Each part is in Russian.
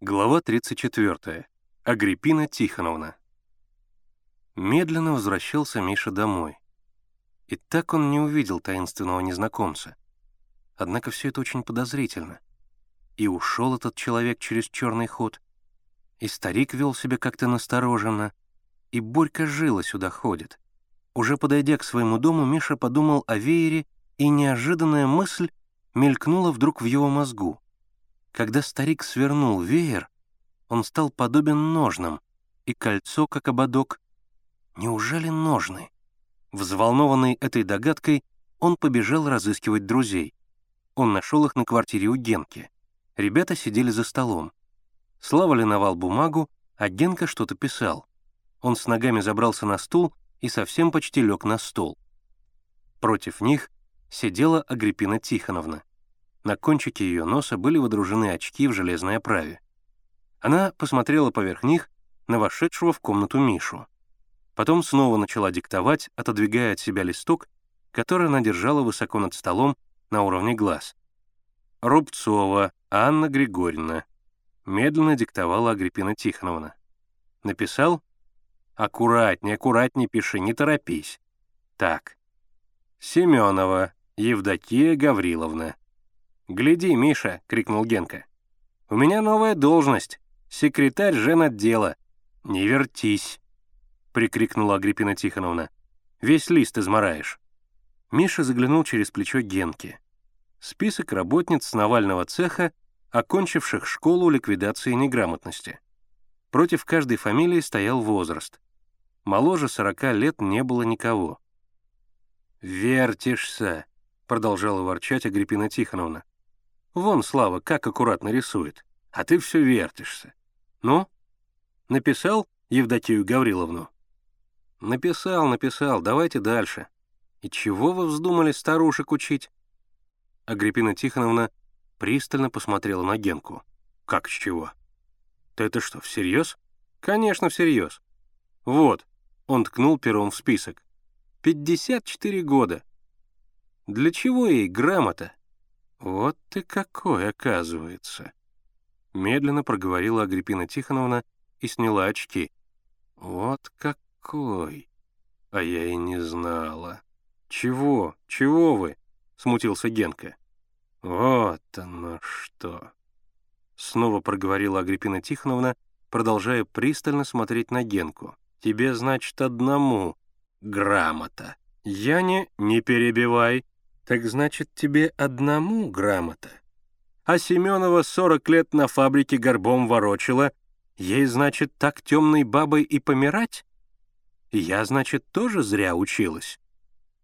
Глава 34. Агриппина Тихоновна. Медленно возвращался Миша домой. И так он не увидел таинственного незнакомца. Однако все это очень подозрительно. И ушел этот человек через черный ход, и старик вел себя как-то настороженно, и Борька жила сюда ходит. Уже подойдя к своему дому, Миша подумал о веере, и неожиданная мысль мелькнула вдруг в его мозгу — когда старик свернул веер, он стал подобен ножнам, и кольцо, как ободок. Неужели ножны? Взволнованный этой догадкой, он побежал разыскивать друзей. Он нашел их на квартире у Генки. Ребята сидели за столом. Слава линовал бумагу, а Генка что-то писал. Он с ногами забрался на стул и совсем почти лег на стол. Против них сидела Агриппина Тихоновна. На кончике ее носа были водружены очки в железной оправе. Она посмотрела поверх них на вошедшего в комнату Мишу. Потом снова начала диктовать, отодвигая от себя листок, который она держала высоко над столом на уровне глаз. «Рубцова Анна Григорьевна», — медленно диктовала Агриппина Тихоновна. «Написал?» «Аккуратнее, аккуратнее пиши, не торопись». «Так». «Семенова Евдокия Гавриловна», «Гляди, Миша!» — крикнул Генка. «У меня новая должность. Секретарь женотдела. Не вертись!» — прикрикнула Агриппина Тихоновна. «Весь лист измораешь». Миша заглянул через плечо Генки. Список работниц с Навального цеха, окончивших школу ликвидации неграмотности. Против каждой фамилии стоял возраст. Моложе сорока лет не было никого. «Вертишься», — продолжала ворчать Агриппина Тихоновна. Вон, Слава, как аккуратно рисует. А ты все вертишься. Ну? Написал Евдокию Гавриловну? Написал, написал, давайте дальше. И чего вы вздумали старушек учить? Агриппина Тихоновна пристально посмотрела на Генку. Как с чего? Ты это что, всерьез? Конечно, всерьез. Вот, он ткнул пером в список. 54 года. Для чего ей грамота? «Вот ты какой, оказывается!» Медленно проговорила Агриппина Тихоновна и сняла очки. «Вот какой! А я и не знала!» «Чего? Чего вы?» — смутился Генка. «Вот оно что!» Снова проговорила Агриппина Тихоновна, продолжая пристально смотреть на Генку. «Тебе, значит, одному грамота. Я не... Не перебивай!» Так значит, тебе одному грамота. А Семенова 40 лет на фабрике горбом ворочила. Ей, значит, так темной бабой и помирать? Я, значит, тоже зря училась.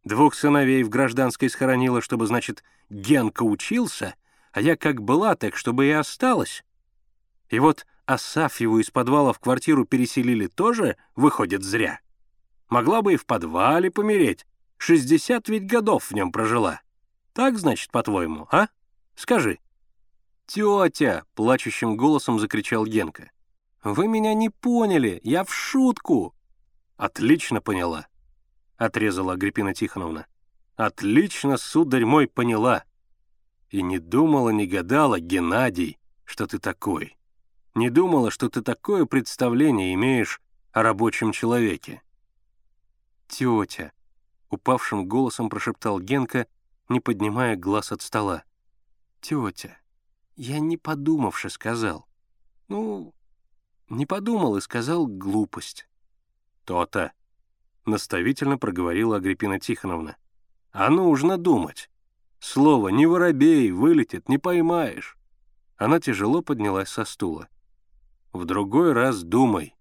Двух сыновей в гражданской схоронила, чтобы, значит, Генка учился, а я как была, так чтобы и осталась. И вот Асафьеву из подвала в квартиру переселили тоже, выходит, зря. Могла бы и в подвале помереть, Шестьдесят ведь годов в нем прожила. Так, значит, по-твоему, а? Скажи». «Тетя!» — плачущим голосом закричал Генка. «Вы меня не поняли, я в шутку!» «Отлично поняла», — отрезала Агриппина Тихоновна. «Отлично, сударь мой, поняла. И не думала, не гадала, Геннадий, что ты такой. Не думала, что ты такое представление имеешь о рабочем человеке». «Тетя», упавшим голосом прошептал Генка, не поднимая глаз от стола. «Тетя, я не подумавши сказал. Ну, не подумал и сказал глупость». «То-то», — наставительно проговорила Агриппина Тихоновна. «А нужно думать. Слово «не воробей» вылетит, не поймаешь». Она тяжело поднялась со стула. «В другой раз думай.